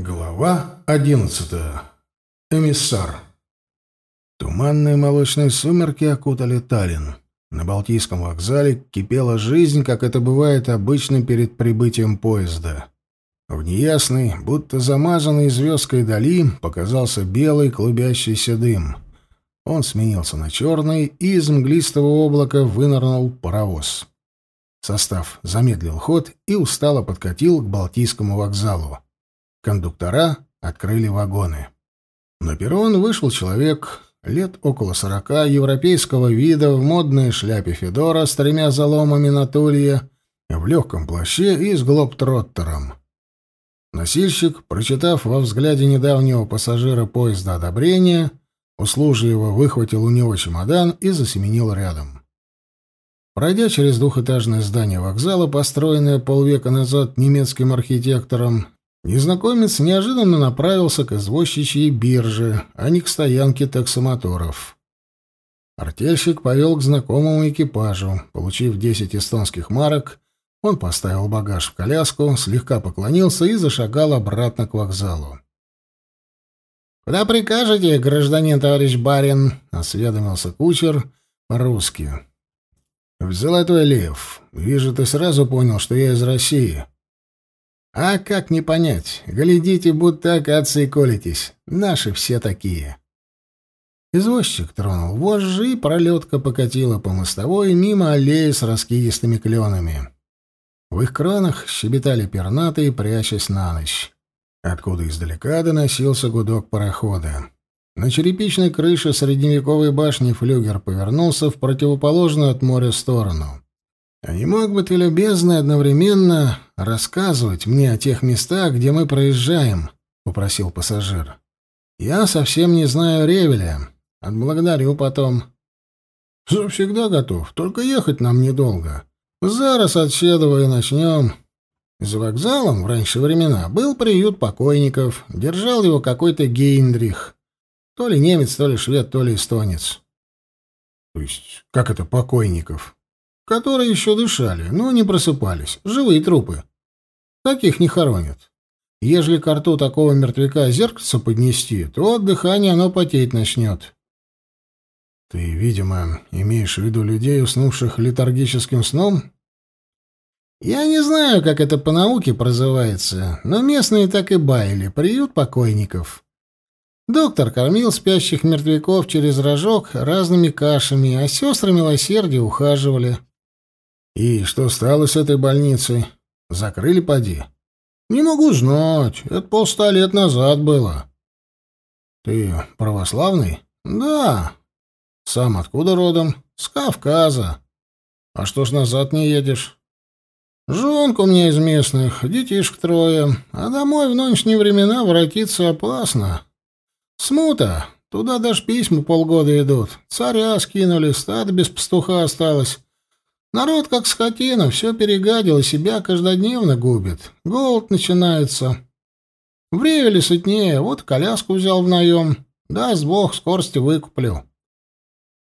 Глава одиннадцатая. Эмиссар. Туманные молочные сумерки окутали Таллин. На Балтийском вокзале кипела жизнь, как это бывает обычно перед прибытием поезда. В неясной, будто замазанной звездкой дали, показался белый клубящийся дым. Он сменился на черный, и из мглистого облака вынырнул паровоз. Состав замедлил ход и устало подкатил к Балтийскому вокзалу. Кондуктора открыли вагоны. На перрон вышел человек лет около сорока, европейского вида, в модной шляпе Федора с тремя заломами на тулье, в легком плаще и с глобтроттером. Носильщик, прочитав во взгляде недавнего пассажира поезда одобрение, услужливо выхватил у него чемодан и засеменил рядом. Пройдя через двухэтажное здание вокзала, построенное полвека назад немецким архитектором, Незнакомец неожиданно направился к извозчичьей бирже, а не к стоянке таксомоторов. Артельщик повел к знакомому экипажу. Получив десять эстонских марок, он поставил багаж в коляску, слегка поклонился и зашагал обратно к вокзалу. «Куда прикажете, гражданин товарищ барин?» — осведомился кучер по-русски. «В Золотой Лев. Вижу, ты сразу понял, что я из России». А как не понять? Глядите, будто акации колитесь. Наши все такие. Извозчик тронул вожжи, и пролетка покатила по мостовой мимо аллеи с раскидистыми кленами. В их кранах щебетали пернатые, прячась на ночь. Откуда издалека доносился гудок парохода. На черепичной крыше средневековой башни флюгер повернулся в противоположную от моря сторону. А не мог бы ты, любезно, одновременно рассказывать мне о тех местах, где мы проезжаем?» — попросил пассажир. «Я совсем не знаю Ревеля. Отблагодарю потом». «Завсегда готов, только ехать нам недолго. Зараз от Седова и начнем». За вокзалом в раньше времена был приют покойников, держал его какой-то Гейндрих. То ли немец, то ли швед, то ли эстонец. То есть, как это покойников? Которые еще дышали, но не просыпались, живые трупы. Таких не хоронят. Ежели к рту такого мертвяка зеркальце поднести, то от дыхания оно потеть начнет. Ты, видимо, имеешь в виду людей, уснувших летаргическим сном? Я не знаю, как это по науке прозывается, но местные так и баяли, приют покойников. Доктор кормил спящих мертвяков через рожок разными кашами, а сестры милосердия ухаживали. И что стало с этой больницей? Закрыли поди? Не могу знать. Это полста лет назад было. Ты православный? Да. Сам откуда родом? С Кавказа. А что ж назад не едешь? Жонка у меня из местных, детишек трое, а домой в нынешние времена воротиться опасно. Смута. Туда даже письма полгода идут. Царя скинули, стадо без пастуха осталось. Народ, как скотина, все перегадил себя каждодневно губит. Голод начинается. В Ревеле сытнее, вот коляску взял в наем. Даст бог, вскорости выкуплю.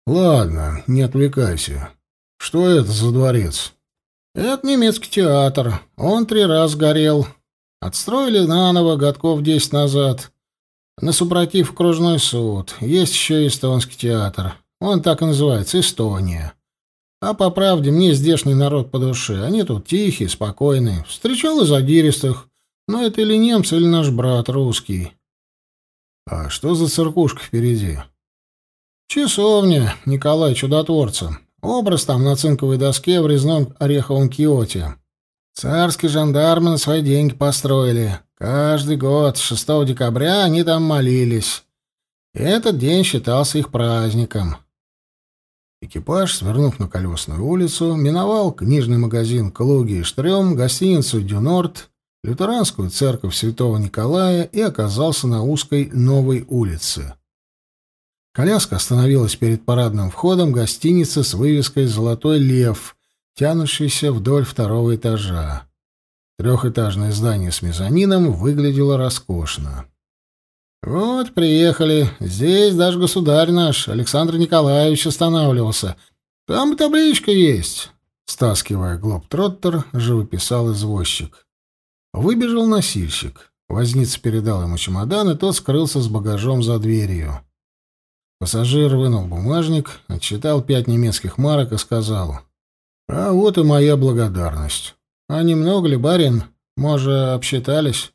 Ладно, не отвлекайся. Что это за дворец? Это немецкий театр. Он три раза горел. Отстроили наново годков десять назад. На супротив окружной суд. Есть еще эстонский театр. Он так и называется — Эстония. А по правде, мне здешний народ по душе. Они тут тихие, спокойные. Встречал и задиристых. Но это или немцы, или наш брат русский. А что за церкушка впереди? Часовня Николая Чудотворца. Образ там на цинковой доске в резном ореховом киоте. Царские жандармы на свои деньги построили. Каждый год, 6 декабря, они там молились. И этот день считался их праздником. Экипаж, свернув на колесную улицу, миновал книжный магазин «Клуги и Штрём», гостиницу «Дюнорт», лютеранскую церковь святого Николая и оказался на узкой новой улице. Коляска остановилась перед парадным входом гостиницы с вывеской «Золотой лев», тянущейся вдоль второго этажа. Трехэтажное здание с мезонином выглядело роскошно. «Вот, приехали. Здесь даже государь наш, Александр Николаевич, останавливался. Там табличка есть». Стаскивая глоб-троттер, живописал извозчик. Выбежал носильщик. Возница передал ему чемодан, и тот скрылся с багажом за дверью. Пассажир вынул бумажник, отчитал пять немецких марок и сказал, «А вот и моя благодарность. А немного ли, барин? Может, обсчитались?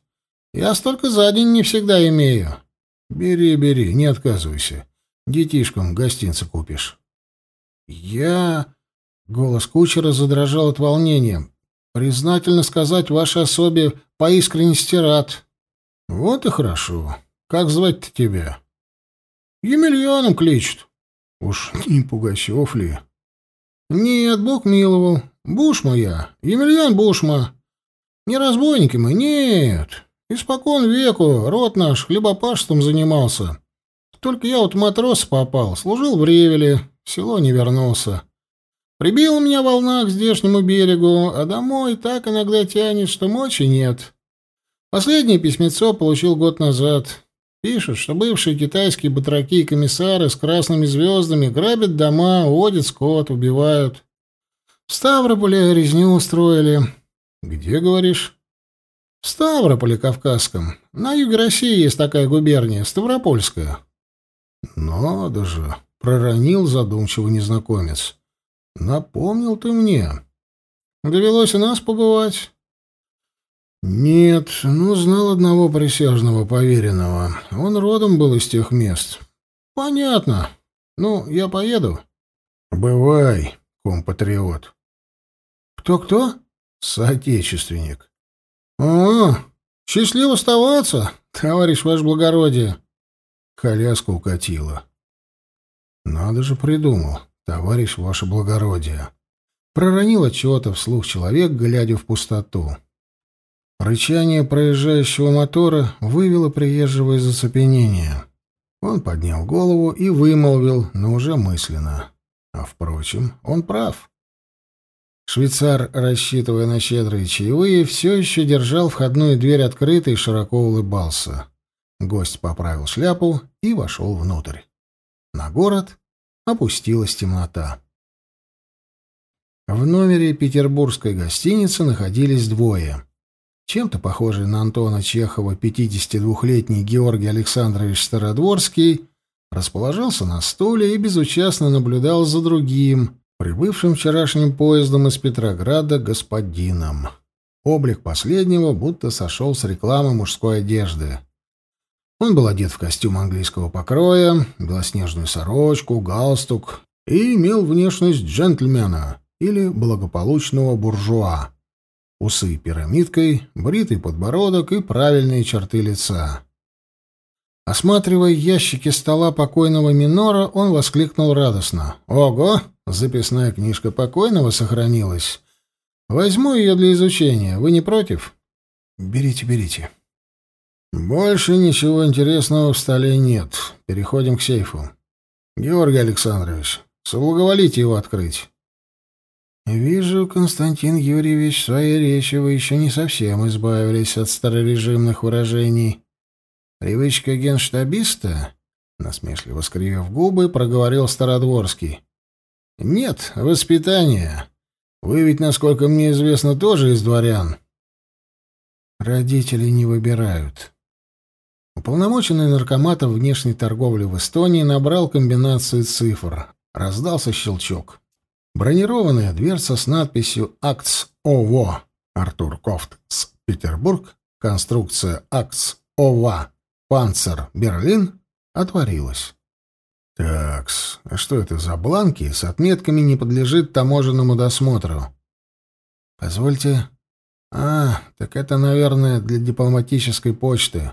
Я столько за день не всегда имею. Бери, бери, не отказывайся. Детишкам гостинцы купишь». «Я...» — голос кучера задрожал от волнения. «Признательно сказать вашей особе по искренности рад». «Вот и хорошо. Как звать-то тебя?» «Емельяном кличут». «Уж не Пугачев ли?» «Нет, Бог миловал. Бушма я. Емельян Бушма. Не разбойники мы, нет. Испокон веку род наш хлебопашеством занимался. Только я вот матрос попал, служил в Ревеле, в село не вернулся. Прибила меня волна к здешнему берегу, а домой так иногда тянет, что мочи нет. Последнее письмецо получил год назад. Пишут, что бывшие китайские батраки и комиссары с красными звездами грабят дома, уводят скот, убивают. В Ставрополе резню устроили. Где, говоришь? В Ставрополе Кавказском. На юге России есть такая губерния, Ставропольская. Надо же, проронил задумчиво незнакомец. Напомнил ты мне. Довелось у нас побывать. «Нет, ну, знал одного присяжного поверенного. Он родом был из тех мест». «Понятно. Ну, я поеду». «Бывай, компатриот». «Кто-кто?» «Соотечественник». «А, счастливо оставаться, товарищ ваше благородие». Коляска укатила. «Надо же придумал, товарищ ваше благородие». Проронил отчего-то вслух человек, глядя в пустоту. Рычание проезжающего мотора вывело приезжего из оцепенения. Он поднял голову и вымолвил, но уже мысленно. А, впрочем, он прав. Швейцар, рассчитывая на щедрые чаевые, все еще держал входную дверь открытой и широко улыбался. Гость поправил шляпу и вошел внутрь. На город опустилась темнота. В номере петербургской гостиницы находились двое — чем-то похожий на Антона Чехова 52-летний Георгий Александрович Стародворский расположился на стуле и безучастно наблюдал за другим, прибывшим вчерашним поездом из Петрограда господином. Облик последнего будто сошел с рекламы мужской одежды. Он был одет в костюм английского покроя, белоснежную сорочку, галстук и имел внешность джентльмена или благополучного буржуа усы пирамидкой, бритый подбородок и правильные черты лица. Осматривая ящики стола покойного минора, он воскликнул радостно. «Ого! Записная книжка покойного сохранилась. Возьму ее для изучения. Вы не против?» «Берите, берите». «Больше ничего интересного в столе нет. Переходим к сейфу. Георгий Александрович, соблаговолите его открыть». «Вижу, Константин Юрьевич, в своей речи вы еще не совсем избавились от старорежимных выражений. Привычка генштабиста?» Насмешливо скривив губы, проговорил Стародворский. «Нет, воспитание. Вы ведь, насколько мне известно, тоже из дворян». «Родители не выбирают». Уполномоченный наркоматом внешней торговли в Эстонии набрал комбинацию цифр. Раздался щелчок. Бронированная дверца с надписью «АКЦ ОВО» Артур Кофт с Петербург, конструкция «АКЦ ОВА» Панцер Берлин отворилась. Такс, а что это за бланки с отметками не подлежит таможенному досмотру? Позвольте. А, так это, наверное, для дипломатической почты.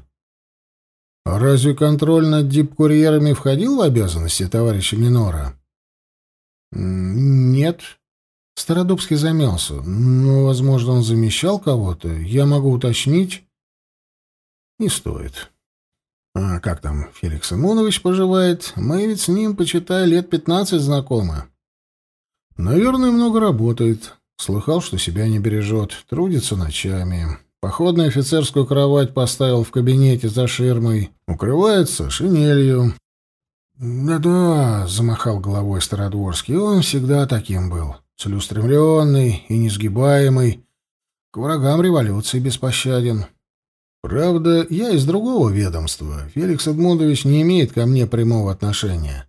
А разве контроль над дипкурьерами входил в обязанности товарища Минора? «Нет». Стародубский замялся. «Ну, возможно, он замещал кого-то. Я могу уточнить?» «Не стоит». «А как там Феликс Имонович поживает? Мы ведь с ним, почитай, лет пятнадцать знакомы». «Наверное, много работает. Слыхал, что себя не бережет. Трудится ночами. Походную офицерскую кровать поставил в кабинете за ширмой. Укрывается шинелью. «Да-да», — замахал головой Стародворский, — «он всегда таким был, целеустремленный и несгибаемый, к врагам революции беспощаден. Правда, я из другого ведомства. Феликс Эдмундович не имеет ко мне прямого отношения.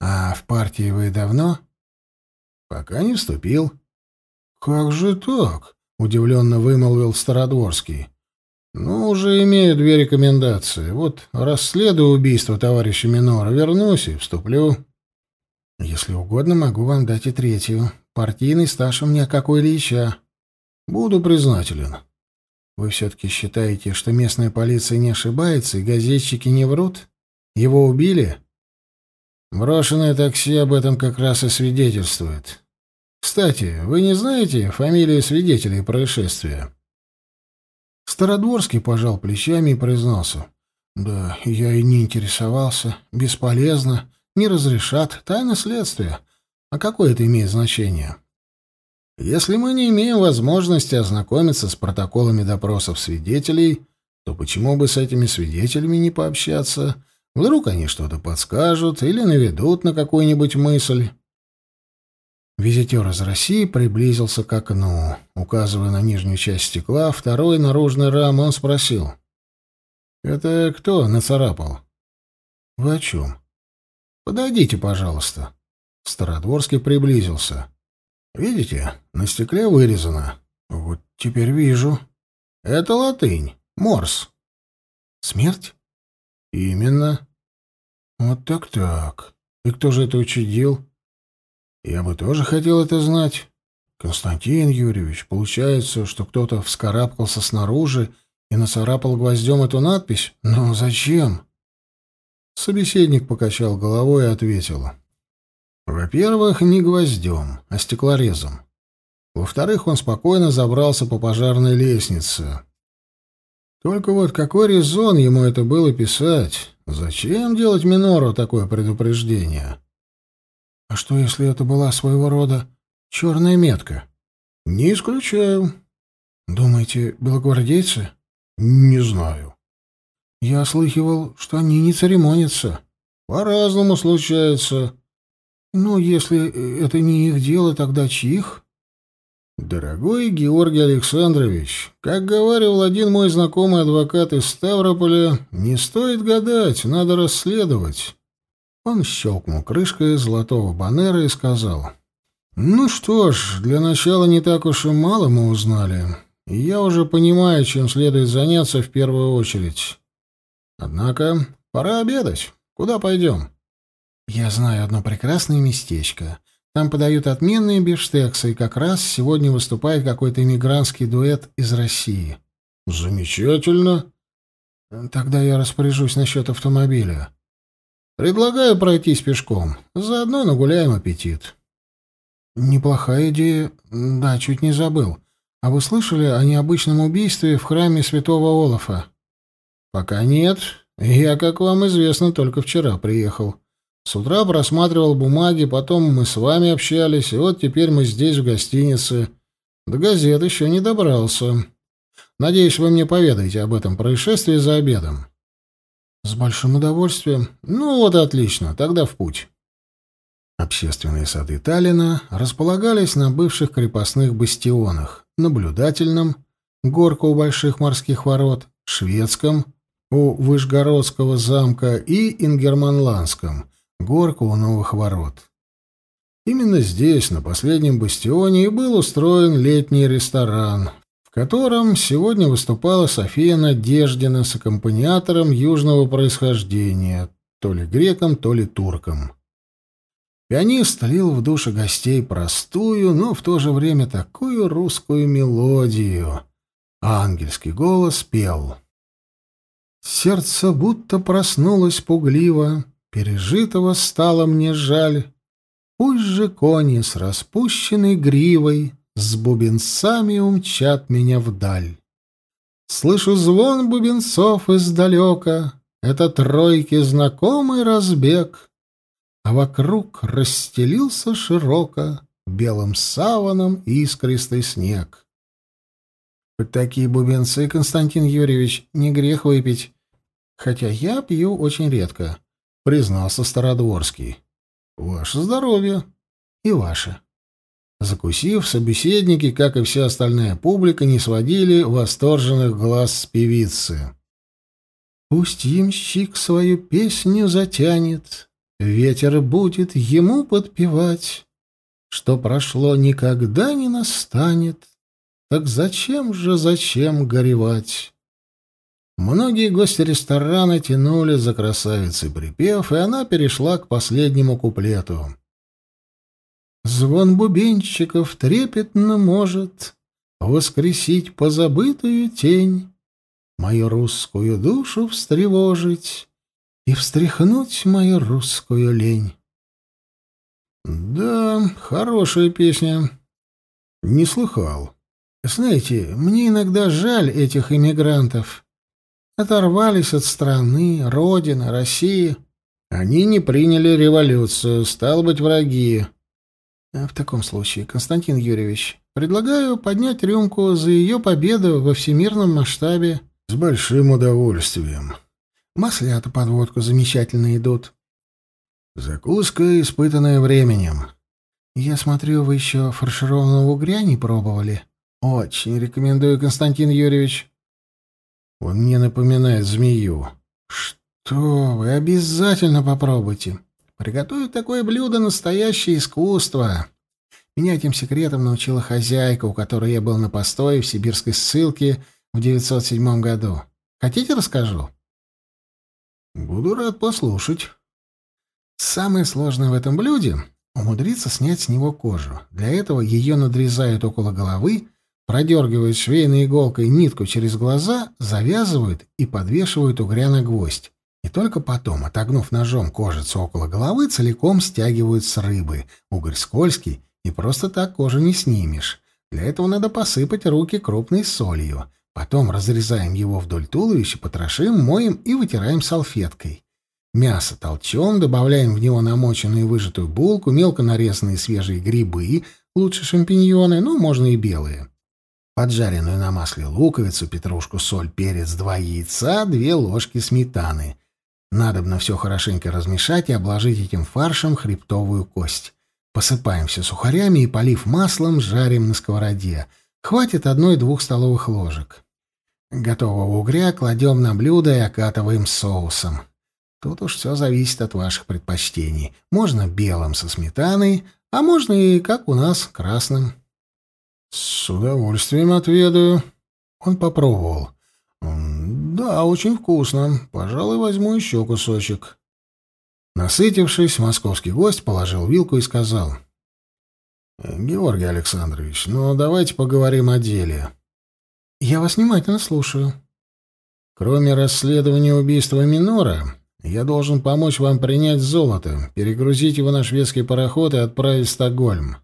А в партии вы давно? Пока не вступил. Как же так? Удивленно вымолвил Стародворский. Ну, уже имею две рекомендации. Вот расследую убийство товарища Минора, вернусь и вступлю. Если угодно, могу вам дать и третью. Партийный стаж у меня как у Ильича. Буду признателен. Вы все-таки считаете, что местная полиция не ошибается и газетчики не врут? Его убили? Брошенное такси об этом как раз и свидетельствует. Кстати, вы не знаете фамилии свидетелей происшествия? Стародворский пожал плечами и признался. Да, я и не интересовался. Бесполезно. Не разрешат. Тайна следствия. А какое это имеет значение? Если мы не имеем возможности ознакомиться с протоколами допросов свидетелей, то почему бы с этими свидетелями не пообщаться? Вдруг они что-то подскажут или наведут на какую-нибудь мысль. Визитер из России приблизился к окну. Указывая на нижнюю часть стекла, второй наружной рамы, он спросил. «Это кто нацарапал?» «Вы о чем?» «Подойдите, пожалуйста». Стародворский приблизился. Видите, на стекле вырезано. Вот теперь вижу. Это латынь. Морс. Смерть? Именно. Вот так-так. И кто же это учудил? Я бы тоже хотел это знать. Константин Юрьевич, получается, что кто-то вскарабкался снаружи и нацарапал гвоздем эту надпись? Но зачем? Собеседник покачал головой и ответил. Во-первых, не гвоздем, а стеклорезом. Во-вторых, он спокойно забрался по пожарной лестнице. Только вот какой резон ему это было писать? Зачем делать Минору такое предупреждение? А что, если это была своего рода черная метка? Не исключаю. Думаете, белогвардейцы? Не знаю. Я слыхивал, что они не церемонятся. По-разному случается. «Ну, если э, это не их дело, тогда чьих?» «Дорогой Георгий Александрович, как говорил один мой знакомый адвокат из Ставрополя, не стоит гадать, надо расследовать». Он щелкнул крышкой золотого баннера и сказал, «Ну что ж, для начала не так уж и мало мы узнали, я уже понимаю, чем следует заняться в первую очередь. Однако пора обедать. Куда пойдем?» «Я знаю одно прекрасное местечко. Там подают отменные бифштексы, и как раз сегодня выступает какой-то иммигрантский дуэт из России». «Замечательно». «Тогда я распоряжусь насчет автомобиля». «Предлагаю пройтись пешком. Заодно нагуляем аппетит». «Неплохая идея. Да, чуть не забыл. А вы слышали о необычном убийстве в храме святого Олафа?» «Пока нет. Я, как вам известно, только вчера приехал». С утра просматривал бумаги, потом мы с вами общались, и вот теперь мы здесь, в гостинице. До газет еще не добрался. Надеюсь, вы мне поведаете об этом происшествии за обедом. С большим удовольствием. Ну вот отлично, тогда в путь. Общественные сады Таллина располагались на бывших крепостных бастионах, наблюдательном, горка у больших морских ворот, шведском, у Вышгородского замка и Ингерманландском, горку у новых ворот. Именно здесь, на последнем бастионе, и был устроен летний ресторан, в котором сегодня выступала София Надеждина с аккомпаниатором южного происхождения, то ли греком, то ли турком. Пианист лил в душе гостей простую, но в то же время такую русскую мелодию. А ангельский голос пел. Сердце будто проснулось пугливо, Пережитого стало мне жаль. Пусть же кони с распущенной гривой С бубенцами умчат меня вдаль. Слышу звон бубенцов издалека, Это тройки знакомый разбег, А вокруг расстелился широко Белым саваном искристый снег. Хоть такие бубенцы, Константин Юрьевич, не грех выпить, хотя я пью очень редко признался Стародворский. Ваше здоровье. И ваше. Закусив, собеседники, как и вся остальная публика, не сводили восторженных глаз с певицы. «Пусть ямщик свою песню затянет, ветер будет ему подпевать, что прошло никогда не настанет, так зачем же, зачем горевать?» Многие гости ресторана тянули за красавицей припев, и она перешла к последнему куплету. Звон бубенчиков трепетно может Воскресить позабытую тень, Мою русскую душу встревожить И встряхнуть мою русскую лень. Да, хорошая песня. Не слыхал. Знаете, мне иногда жаль этих иммигрантов. Оторвались от страны, родины, России. Они не приняли революцию, стал быть, враги. В таком случае, Константин Юрьевич, предлагаю поднять рюмку за ее победу во всемирном масштабе. С большим удовольствием. Маслята под водку замечательно идут. Закуска, испытанная временем. Я смотрю, вы еще фаршированного угря не пробовали. Очень рекомендую, Константин Юрьевич. Он мне напоминает змею. Что вы, обязательно попробуйте. Приготовить такое блюдо — настоящее искусство. Меня этим секретом научила хозяйка, у которой я был на постое в сибирской ссылке в 907 году. Хотите, расскажу? Буду рад послушать. Самое сложное в этом блюде — умудриться снять с него кожу. Для этого ее надрезают около головы, продергивают швейной иголкой нитку через глаза, завязывают и подвешивают угря на гвоздь. И только потом, отогнув ножом кожицу около головы, целиком стягивают с рыбы. Угорь скользкий, и просто так кожу не снимешь. Для этого надо посыпать руки крупной солью. Потом разрезаем его вдоль туловища, потрошим, моем и вытираем салфеткой. Мясо толчем, добавляем в него намоченную и выжатую булку, мелко нарезанные свежие грибы, лучше шампиньоны, ну, можно и белые. Поджаренную на масле луковицу, петрушку, соль, перец, два яйца, две ложки сметаны — Надобно все хорошенько размешать и обложить этим фаршем хребтовую кость. Посыпаем все сухарями и, полив маслом, жарим на сковороде. Хватит одной-двух столовых ложек. Готового угря кладем на блюдо и окатываем соусом. Тут уж все зависит от ваших предпочтений. Можно белым со сметаной, а можно и, как у нас, красным. — С удовольствием отведаю. Он попробовал. «Да, очень вкусно. Пожалуй, возьму еще кусочек». Насытившись, московский гость положил вилку и сказал. «Георгий Александрович, ну давайте поговорим о деле». «Я вас внимательно слушаю». «Кроме расследования убийства Минора, я должен помочь вам принять золото, перегрузить его на шведский пароход и отправить в Стокгольм.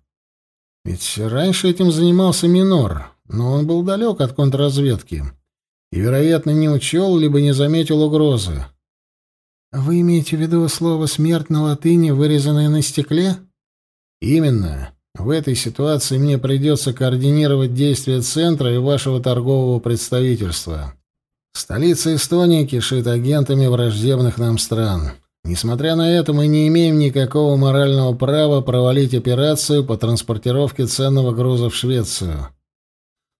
Ведь раньше этим занимался Минор, но он был далек от контрразведки» и, вероятно, не учел, либо не заметил угрозы. «Вы имеете в виду слово «смерть» на латыни, вырезанное на стекле?» «Именно. В этой ситуации мне придется координировать действия Центра и вашего торгового представительства. Столица Эстонии кишит агентами враждебных нам стран. Несмотря на это, мы не имеем никакого морального права провалить операцию по транспортировке ценного груза в Швецию.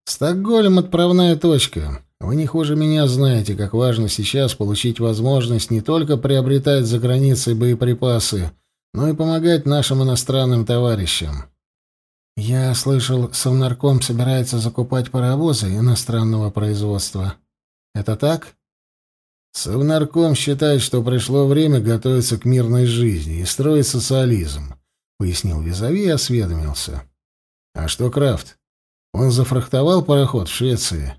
Стокгольм — отправная точка. Вы не хуже меня знаете, как важно сейчас получить возможность не только приобретать за границей боеприпасы, но и помогать нашим иностранным товарищам. Я слышал, Совнарком собирается закупать паровозы иностранного производства. Это так? Совнарком считает, что пришло время готовиться к мирной жизни и строить социализм, пояснил Визави и осведомился. А что Крафт? Он зафрахтовал пароход в Швеции.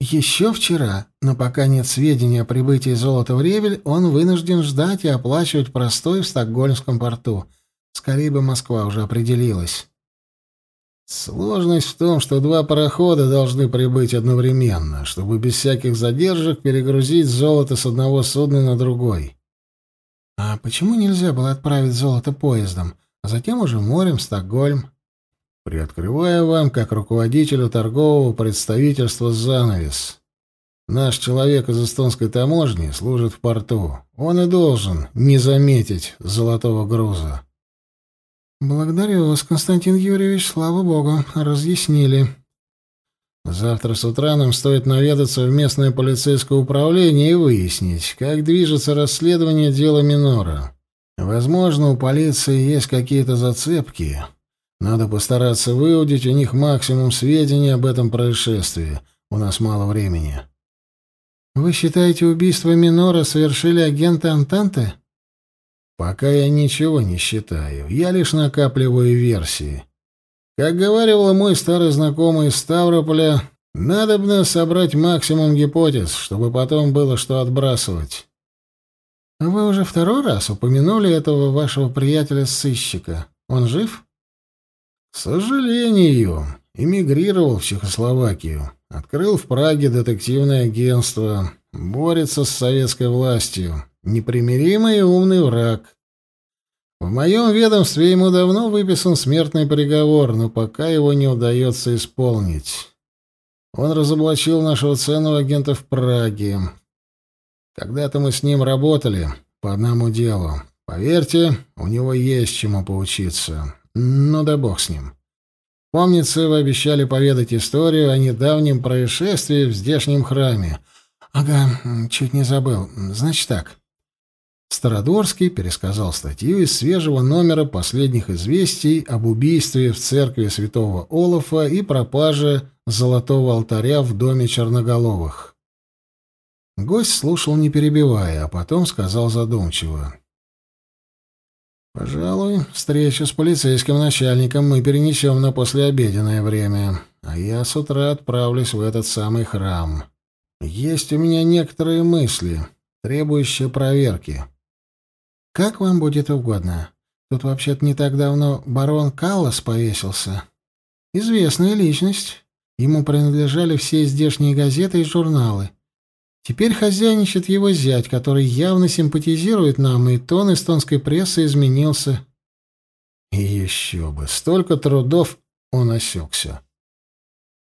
Еще вчера, но пока нет сведений о прибытии золота в Ревель, он вынужден ждать и оплачивать простой в Стокгольмском порту. Скорее бы Москва уже определилась. Сложность в том, что два парохода должны прибыть одновременно, чтобы без всяких задержек перегрузить золото с одного судна на другой. А почему нельзя было отправить золото поездом, а затем уже морем в Стокгольм? Приоткрываю вам, как руководителю торгового представительства, занавес. Наш человек из эстонской таможни служит в порту. Он и должен не заметить золотого груза. Благодарю вас, Константин Юрьевич, слава богу, разъяснили. Завтра с утра нам стоит наведаться в местное полицейское управление и выяснить, как движется расследование дела Минора. Возможно, у полиции есть какие-то зацепки. Надо постараться выудить у них максимум сведений об этом происшествии. У нас мало времени. Вы считаете, убийство Минора совершили агенты Антанты? Пока я ничего не считаю. Я лишь накапливаю версии. Как говорил мой старый знакомый из Ставрополя, надобно собрать максимум гипотез, чтобы потом было что отбрасывать. Вы уже второй раз упомянули этого вашего приятеля-сыщика. Он жив? К сожалению, эмигрировал в Чехословакию. Открыл в Праге детективное агентство. Борется с советской властью непримиримый и умный враг. В моем ведомстве ему давно выписан смертный приговор, но пока его не удается исполнить. Он разоблачил нашего ценного агента в Праге. Когда-то мы с ним работали по одному делу. Поверьте, у него есть чему поучиться. Ну да бог с ним. Помнится, вы обещали поведать историю о недавнем происшествии в здешнем храме. Ага, чуть не забыл. Значит так. Стародворский пересказал статью из свежего номера последних известий об убийстве в церкви святого Олафа и пропаже золотого алтаря в доме Черноголовых. Гость слушал, не перебивая, а потом сказал задумчиво. «Пожалуй, встречу с полицейским начальником мы перенесем на послеобеденное время, а я с утра отправлюсь в этот самый храм. Есть у меня некоторые мысли, требующие проверки». Как вам будет угодно. Тут вообще-то не так давно барон Каллас повесился. Известная личность. Ему принадлежали все здешние газеты и журналы. Теперь хозяйничает его зять, который явно симпатизирует нам, и тон эстонской прессы изменился. И еще бы, столько трудов он осекся.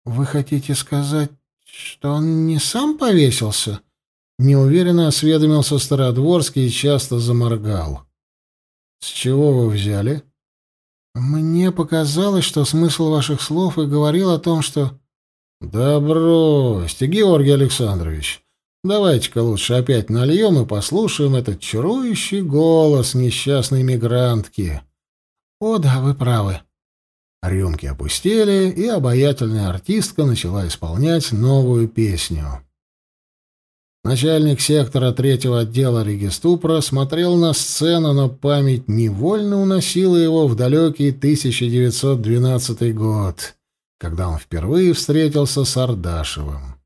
«Вы хотите сказать, что он не сам повесился?» Неуверенно осведомился Стародворский и часто заморгал. «С чего вы взяли?» «Мне показалось, что смысл ваших слов и говорил о том, что...» «Да бросьте, Георгий Александрович. Давайте-ка лучше опять нальем и послушаем этот чарующий голос несчастной мигрантки». «О, да, вы правы». Рюмки опустили, и обаятельная артистка начала исполнять новую песню. Начальник сектора третьего отдела Региступра смотрел на сцену, но память невольно уносила его в далекий 1912 год, когда он впервые встретился с Ардашевым.